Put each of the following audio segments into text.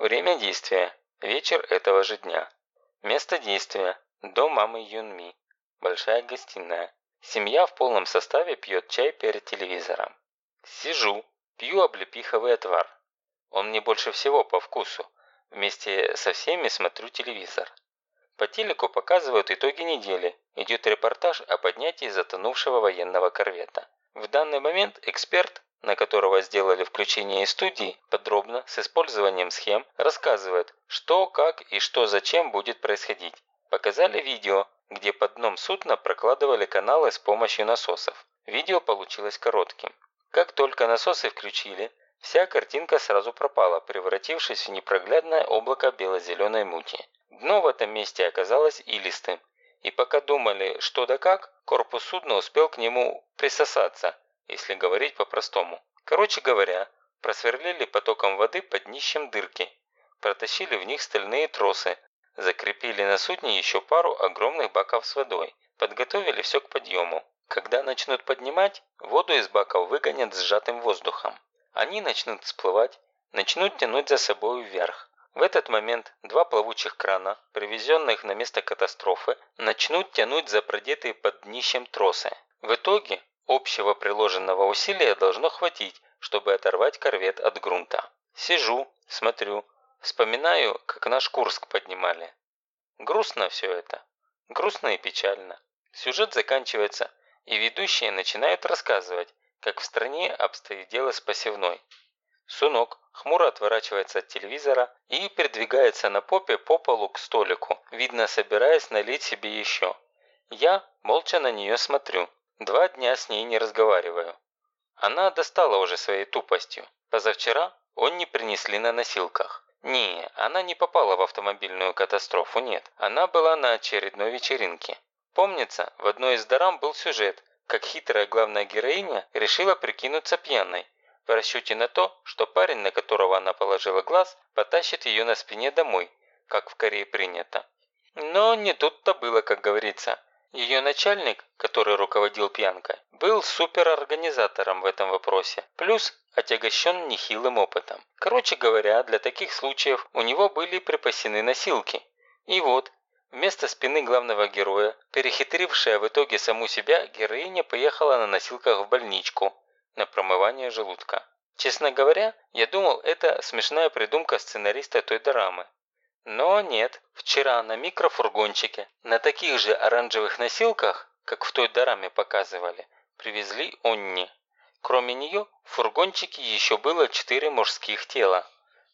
Время действия – вечер этого же дня. Место действия – дом мамы Юнми. Большая гостиная. Семья в полном составе пьет чай перед телевизором. Сижу, пью облепиховый отвар. Он мне больше всего по вкусу. Вместе со всеми смотрю телевизор. По телеку показывают итоги недели. Идет репортаж о поднятии затонувшего военного корвета. В данный момент эксперт, на которого сделали включение из студии, подробно, с использованием схем, рассказывает, что, как и что зачем будет происходить. Показали видео, где под дном судна прокладывали каналы с помощью насосов. Видео получилось коротким. Как только насосы включили, вся картинка сразу пропала, превратившись в непроглядное облако бело-зеленой мути. Дно в этом месте оказалось илистым, и пока думали, что да как, корпус судна успел к нему присосаться, если говорить по-простому. Короче говоря, просверлили потоком воды под днищем дырки, протащили в них стальные тросы, закрепили на судне еще пару огромных баков с водой, подготовили все к подъему. Когда начнут поднимать, воду из баков выгонят сжатым воздухом. Они начнут всплывать, начнут тянуть за собой вверх. В этот момент два плавучих крана, привезенных на место катастрофы, начнут тянуть за продетые под днищем тросы. В итоге общего приложенного усилия должно хватить, чтобы оторвать корвет от грунта. Сижу, смотрю, вспоминаю, как наш Курск поднимали. Грустно все это. Грустно и печально. Сюжет заканчивается, и ведущие начинают рассказывать, как в стране обстоит дело с посевной. Сунок хмуро отворачивается от телевизора и передвигается на попе по полу к столику, видно собираясь налить себе еще. Я молча на нее смотрю. Два дня с ней не разговариваю. Она достала уже своей тупостью. Позавчера он не принесли на носилках. Не, она не попала в автомобильную катастрофу, нет. Она была на очередной вечеринке. Помнится, в одной из дорам был сюжет, как хитрая главная героиня решила прикинуться пьяной в расчете на то, что парень, на которого она положила глаз, потащит ее на спине домой, как в Корее принято. Но не тут-то было, как говорится. Ее начальник, который руководил пьянкой, был суперорганизатором в этом вопросе, плюс отягощен нехилым опытом. Короче говоря, для таких случаев у него были припасены носилки. И вот, вместо спины главного героя, перехитрившая в итоге саму себя, героиня поехала на носилках в больничку, на промывание желудка. Честно говоря, я думал, это смешная придумка сценариста той драмы. Но нет, вчера на микрофургончике, на таких же оранжевых носилках, как в той дораме показывали, привезли Онни. Кроме нее, в фургончике еще было четыре мужских тела.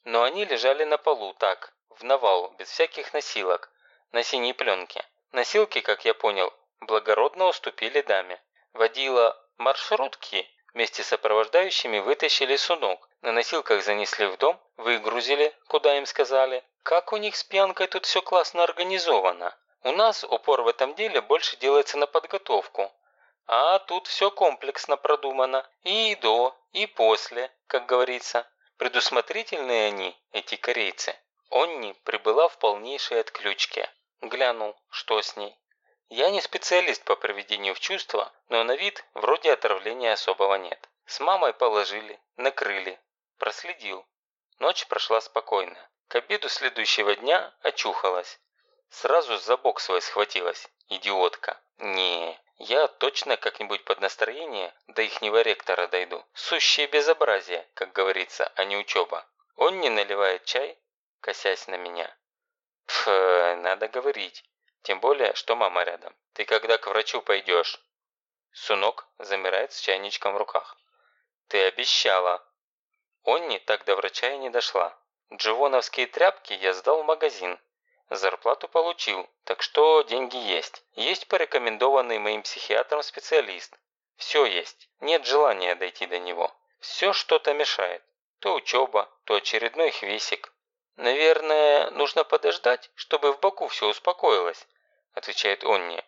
Но они лежали на полу так, в навал, без всяких носилок, на синей пленке. Носилки, как я понял, благородно уступили даме. Водила маршрутки вместе с сопровождающими вытащили сунок, на носилках занесли в дом, выгрузили, куда им сказали. Как у них с пьянкой тут все классно организовано. У нас упор в этом деле больше делается на подготовку. А тут все комплексно продумано. И до, и после, как говорится. Предусмотрительные они, эти корейцы. Онни прибыла в полнейшей отключке. Глянул, что с ней. Я не специалист по проведению в чувства, но на вид вроде отравления особого нет. С мамой положили, накрыли. Проследил. Ночь прошла спокойно. К обеду следующего дня очухалась. Сразу за бок свой схватилась. Идиотка. Не, я точно как-нибудь под настроение до ихнего ректора дойду. Сущее безобразие, как говорится, а не учеба. Он не наливает чай, косясь на меня. Пф, надо говорить. Тем более, что мама рядом. Ты когда к врачу пойдешь? Сунок замирает с чайничком в руках. Ты обещала. Онни так до врача и не дошла. Дживоновские тряпки я сдал в магазин. Зарплату получил, так что деньги есть. Есть порекомендованный моим психиатром специалист. Все есть. Нет желания дойти до него. Все что-то мешает. То учеба, то очередной хвесик. Наверное, нужно подождать, чтобы в боку все успокоилось отвечает он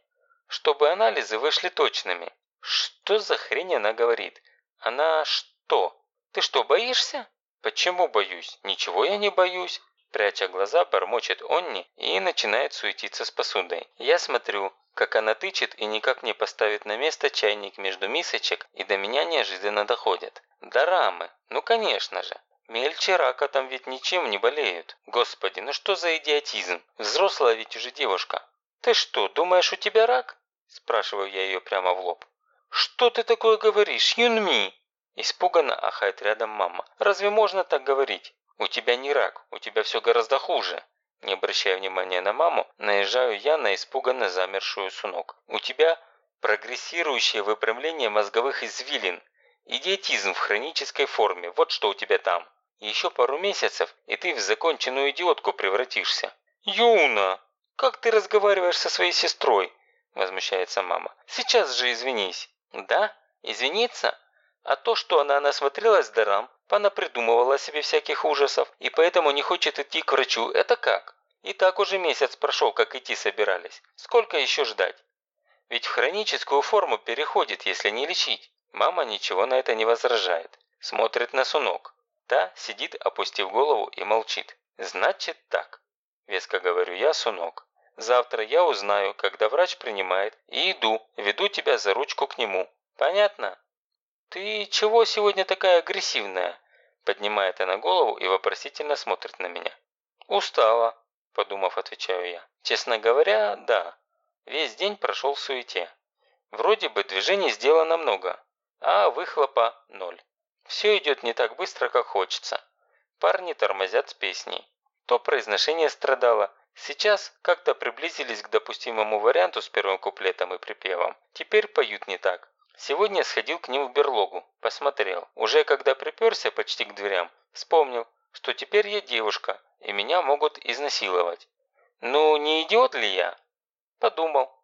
чтобы анализы вышли точными. Что за хрень она говорит? Она что? Ты что, боишься? Почему боюсь? Ничего я не боюсь. Пряча глаза, бормочет Онни и начинает суетиться с посудой. Я смотрю, как она тычет и никак не поставит на место чайник между мисочек, и до меня неожиданно доходит. Дорамы, ну конечно же. Мельче рака там ведь ничем не болеют. Господи, ну что за идиотизм? Взрослая ведь уже девушка. Ты что, думаешь, у тебя рак? Спрашиваю я ее прямо в лоб. Что ты такое говоришь, Юнми? Испуганно ахает рядом мама. Разве можно так говорить? У тебя не рак, у тебя все гораздо хуже. Не обращая внимания на маму, наезжаю я на испуганно замершую сунок. У тебя прогрессирующее выпрямление мозговых извилин. Идиотизм в хронической форме, вот что у тебя там. Еще пару месяцев, и ты в законченную идиотку превратишься. Юна, как ты разговариваешь со своей сестрой? Возмущается мама. Сейчас же извинись. Да? Извиниться? А то, что она насмотрелась дарам, она придумывала себе всяких ужасов, и поэтому не хочет идти к врачу, это как? И так уже месяц прошел, как идти собирались. Сколько еще ждать? Ведь в хроническую форму переходит, если не лечить. Мама ничего на это не возражает. Смотрит на сунок. Та сидит, опустив голову и молчит. «Значит так», – веско говорю я, Сунок. «Завтра я узнаю, когда врач принимает, и иду, веду тебя за ручку к нему. Понятно?» «Ты чего сегодня такая агрессивная?» Поднимает она голову и вопросительно смотрит на меня. «Устала», – подумав, отвечаю я. «Честно говоря, да. Весь день прошел в суете. Вроде бы движений сделано много, а выхлопа – ноль. Все идет не так быстро, как хочется. Парни тормозят с песней. То произношение страдало. Сейчас как-то приблизились к допустимому варианту с первым куплетом и припевом. Теперь поют не так. Сегодня сходил к ним в берлогу, посмотрел. Уже когда приперся почти к дверям, вспомнил, что теперь я девушка, и меня могут изнасиловать. Ну, не идиот ли я? Подумал,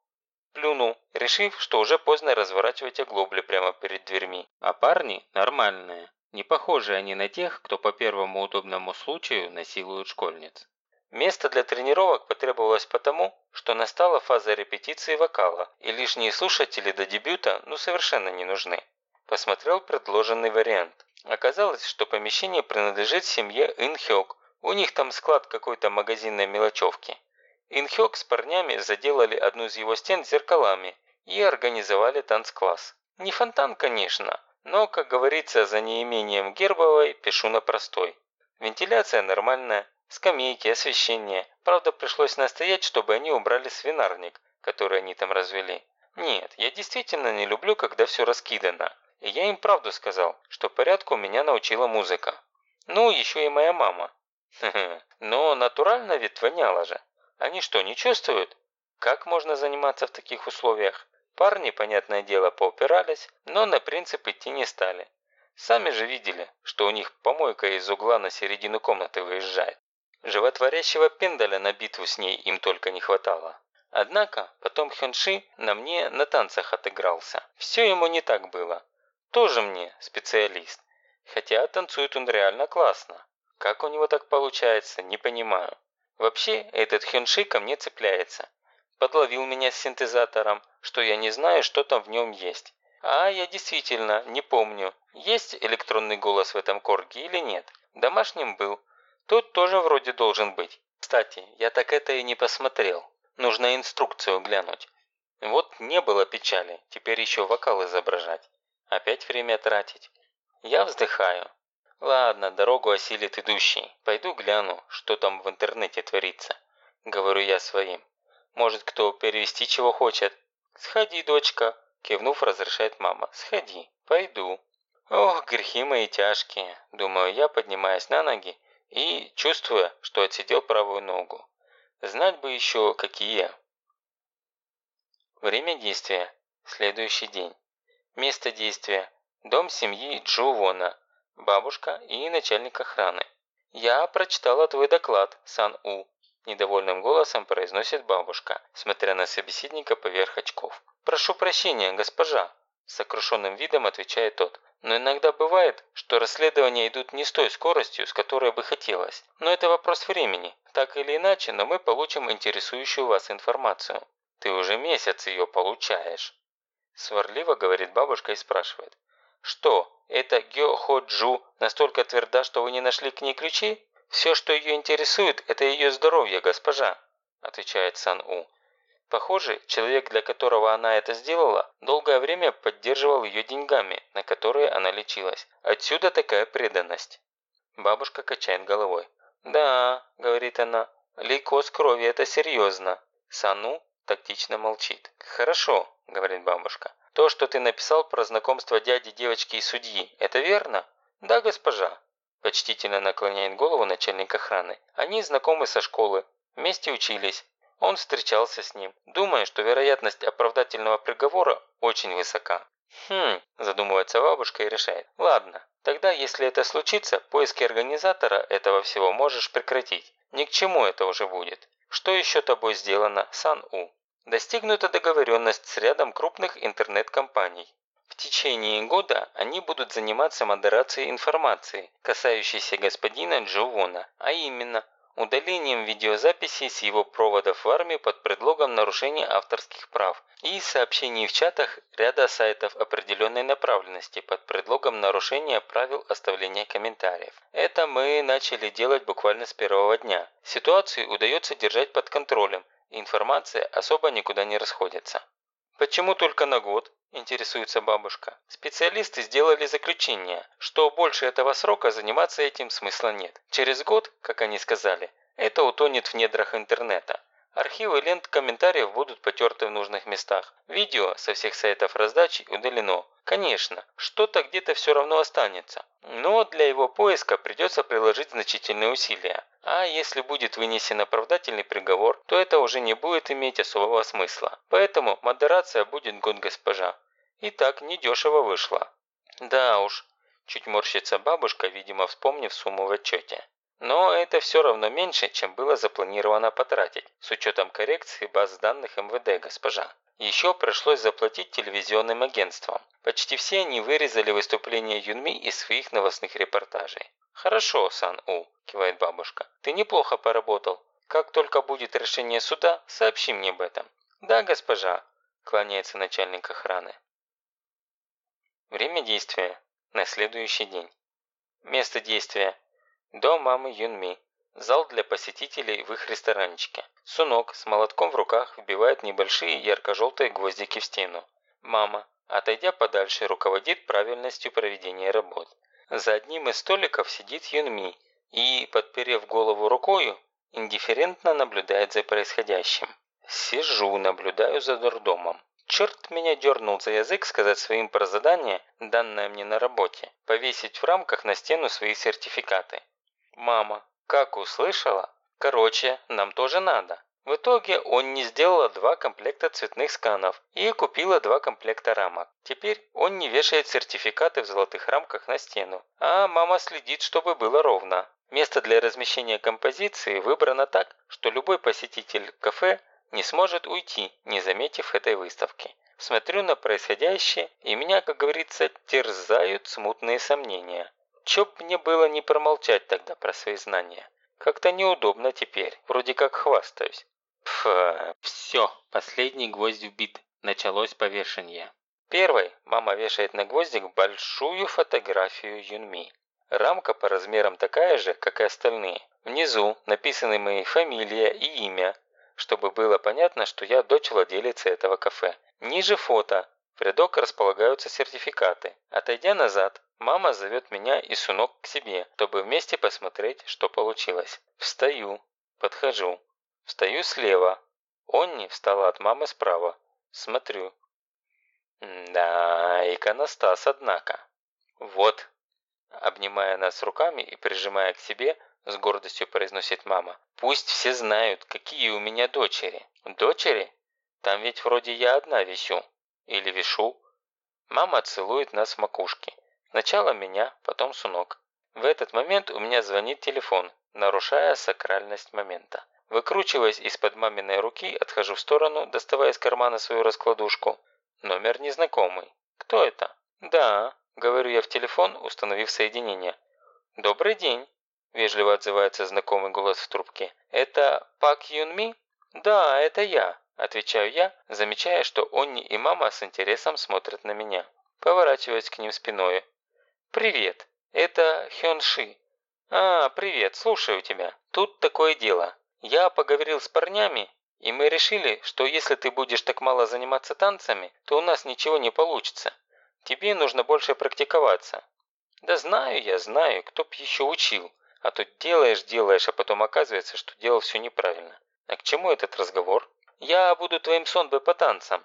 Плюнул, решив, что уже поздно разворачивать оглобли прямо перед дверьми. А парни нормальные. Не похожи они на тех, кто по первому удобному случаю насилует школьниц. Место для тренировок потребовалось потому, что настала фаза репетиции вокала, и лишние слушатели до дебюта ну совершенно не нужны. Посмотрел предложенный вариант. Оказалось, что помещение принадлежит семье Инхёк. У них там склад какой-то магазинной мелочевки. Инхёк с парнями заделали одну из его стен зеркалами и организовали танцкласс. Не фонтан, конечно, но, как говорится, за неимением гербовой пишу на простой. Вентиляция нормальная, скамейки, освещение. Правда, пришлось настоять, чтобы они убрали свинарник, который они там развели. Нет, я действительно не люблю, когда все раскидано. И я им правду сказал, что порядку меня научила музыка. Ну, еще и моя мама. Но натурально ведь воняло же. Они что, не чувствуют? Как можно заниматься в таких условиях? Парни, понятное дело, поупирались, но на принцип идти не стали. Сами же видели, что у них помойка из угла на середину комнаты выезжает. Животворящего пендаля на битву с ней им только не хватало. Однако потом Хёнши на мне на танцах отыгрался. Все ему не так было. Тоже мне специалист. Хотя танцует он реально классно. Как у него так получается, не понимаю. Вообще, этот Хёнши ко мне цепляется. Подловил меня с синтезатором, что я не знаю, что там в нем есть. А я действительно не помню, есть электронный голос в этом корге или нет. Домашним был. Тут тоже вроде должен быть. Кстати, я так это и не посмотрел. Нужно инструкцию глянуть. Вот не было печали, теперь еще вокал изображать. Опять время тратить. Я вздыхаю. Ладно, дорогу осилит идущий. Пойду гляну, что там в интернете творится. Говорю я своим. Может, кто перевести чего хочет? Сходи, дочка. Кивнув, разрешает мама. Сходи. Пойду. Ох, грехи мои тяжкие. Думаю я, поднимаясь на ноги и чувствуя, что отсидел правую ногу. Знать бы еще, какие. Время действия. Следующий день. Место действия. Дом семьи Джу Вона бабушка и начальник охраны. «Я прочитала твой доклад, Сан-У», – недовольным голосом произносит бабушка, смотря на собеседника поверх очков. «Прошу прощения, госпожа», – сокрушенным видом отвечает тот. «Но иногда бывает, что расследования идут не с той скоростью, с которой бы хотелось. Но это вопрос времени. Так или иначе, но мы получим интересующую вас информацию. Ты уже месяц ее получаешь». Сварливо говорит бабушка и спрашивает. «Что, эта Гё Хо Джу настолько тверда, что вы не нашли к ней ключи? Все, что ее интересует, это ее здоровье, госпожа», отвечает Сан У. Похоже, человек, для которого она это сделала, долгое время поддерживал ее деньгами, на которые она лечилась. Отсюда такая преданность. Бабушка качает головой. «Да», – говорит она, – «лейкоз крови – это серьезно». Сану тактично молчит. «Хорошо», – говорит бабушка. «То, что ты написал про знакомство дяди, девочки и судьи, это верно?» «Да, госпожа», – почтительно наклоняет голову начальник охраны. «Они знакомы со школы, вместе учились. Он встречался с ним, думая, что вероятность оправдательного приговора очень высока. «Хм», – задумывается бабушка и решает. «Ладно, тогда, если это случится, поиски организатора этого всего можешь прекратить. Ни к чему это уже будет. Что еще тобой сделано, Сан-У?» Достигнута договоренность с рядом крупных интернет-компаний. В течение года они будут заниматься модерацией информации, касающейся господина Джо Вона, а именно удалением видеозаписей с его проводов в армию под предлогом нарушения авторских прав и сообщений в чатах ряда сайтов определенной направленности под предлогом нарушения правил оставления комментариев. Это мы начали делать буквально с первого дня. Ситуацию удается держать под контролем, информация особо никуда не расходится. Почему только на год? интересуется бабушка. Специалисты сделали заключение, что больше этого срока заниматься этим смысла нет. Через год, как они сказали, это утонет в недрах интернета. Архивы лент комментариев будут потерты в нужных местах. Видео со всех сайтов раздачи удалено. Конечно, что-то где-то все равно останется. Но для его поиска придется приложить значительные усилия. А если будет вынесен оправдательный приговор, то это уже не будет иметь особого смысла. Поэтому модерация будет год госпожа. И так недешево вышло. Да уж, чуть морщится бабушка, видимо вспомнив сумму в отчете. Но это все равно меньше, чем было запланировано потратить, с учетом коррекции баз данных МВД, госпожа. Еще пришлось заплатить телевизионным агентствам. Почти все они вырезали выступления Юнми из своих новостных репортажей. «Хорошо, Сан-У», – кивает бабушка. «Ты неплохо поработал. Как только будет решение суда, сообщи мне об этом». «Да, госпожа», – кланяется начальник охраны. Время действия – на следующий день. Место действия Дом мамы Юнми. Зал для посетителей в их ресторанчике. Сунок с молотком в руках вбивает небольшие ярко-желтые гвоздики в стену. Мама, отойдя подальше, руководит правильностью проведения работ. За одним из столиков сидит Юнми и, подперев голову рукою, индифферентно наблюдает за происходящим. Сижу, наблюдаю за дурдомом. Черт меня дернул за язык сказать своим про задание, данное мне на работе, повесить в рамках на стену свои сертификаты. Мама, как услышала? Короче, нам тоже надо. В итоге он не сделала два комплекта цветных сканов и купила два комплекта рамок. Теперь он не вешает сертификаты в золотых рамках на стену, а мама следит, чтобы было ровно. Место для размещения композиции выбрано так, что любой посетитель кафе не сможет уйти, не заметив этой выставки. Смотрю на происходящее, и меня, как говорится, терзают смутные сомнения. Чё б мне было не промолчать тогда про свои знания? Как-то неудобно теперь, вроде как хвастаюсь. Пф, все, последний гвоздь вбит. Началось повешение. Первой мама вешает на гвоздик большую фотографию Юнми. Рамка по размерам такая же, как и остальные. Внизу написаны мои фамилия и имя, чтобы было понятно, что я дочь владелицы этого кафе. Ниже фото. В рядок располагаются сертификаты. Отойдя назад, Мама зовет меня и Сунок к себе, чтобы вместе посмотреть, что получилось. Встаю, подхожу. Встаю слева. Онни встала от мамы справа. Смотрю. Да, иконостас, однако. Вот. Обнимая нас руками и прижимая к себе, с гордостью произносит мама. Пусть все знают, какие у меня дочери. Дочери? Там ведь вроде я одна висю. Или вишу. Мама целует нас в макушке. Сначала меня, потом Сунок. В этот момент у меня звонит телефон, нарушая сакральность момента. Выкручиваясь из-под маминой руки, отхожу в сторону, доставая из кармана свою раскладушку. Номер незнакомый. Кто это? Да, говорю я в телефон, установив соединение. Добрый день, вежливо отзывается знакомый голос в трубке. Это Пак Юн Ми? Да, это я, отвечаю я, замечая, что Онни и мама с интересом смотрят на меня. Поворачиваясь к ним спиной. «Привет, это Хён Ши». «А, привет, слушаю тебя. Тут такое дело. Я поговорил с парнями, и мы решили, что если ты будешь так мало заниматься танцами, то у нас ничего не получится. Тебе нужно больше практиковаться». Да знаю я, знаю, кто б еще учил. А то делаешь, делаешь, а потом оказывается, что делал все неправильно. А к чему этот разговор? Я буду твоим сонбой по танцам.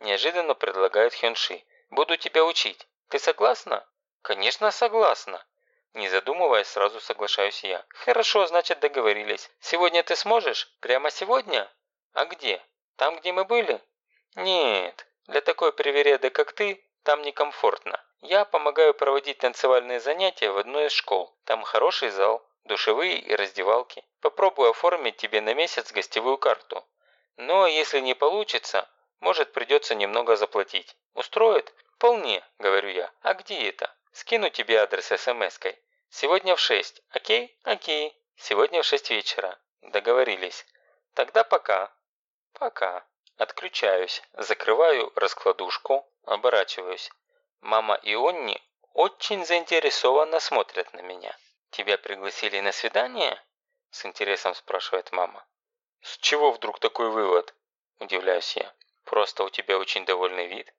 Неожиданно предлагает Хёнши. Буду тебя учить. Ты согласна? Конечно, согласна. Не задумываясь, сразу соглашаюсь я. Хорошо, значит договорились. Сегодня ты сможешь? Прямо сегодня? А где? Там, где мы были? Нет, для такой привереды, как ты, там некомфортно. Я помогаю проводить танцевальные занятия в одной из школ. Там хороший зал, душевые и раздевалки. Попробую оформить тебе на месяц гостевую карту. Но если не получится, может придется немного заплатить. Устроит? Вполне, говорю я. А где это? Скину тебе адрес смс-кой. Сегодня в 6. Окей? Окей. Сегодня в 6 вечера. Договорились. Тогда пока. Пока. Отключаюсь. Закрываю раскладушку. Оборачиваюсь. Мама и Онни очень заинтересованно смотрят на меня. «Тебя пригласили на свидание?» С интересом спрашивает мама. «С чего вдруг такой вывод?» Удивляюсь я. «Просто у тебя очень довольный вид».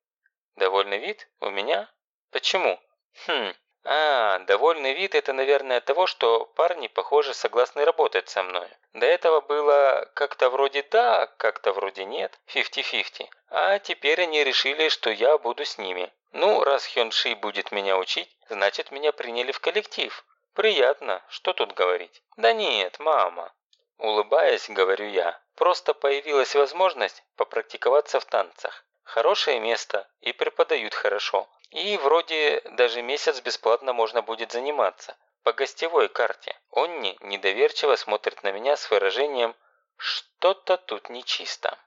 «Довольный вид? У меня? Почему?» «Хм, а, довольный вид – это, наверное, от того, что парни, похоже, согласны работать со мной. До этого было как-то вроде да, как-то вроде нет, 50-50. А теперь они решили, что я буду с ними. Ну, раз Хён Ши будет меня учить, значит, меня приняли в коллектив. Приятно, что тут говорить? Да нет, мама. Улыбаясь, говорю я, просто появилась возможность попрактиковаться в танцах. Хорошее место и преподают хорошо. И вроде даже месяц бесплатно можно будет заниматься. По гостевой карте. Онни недоверчиво смотрит на меня с выражением «что-то тут нечисто».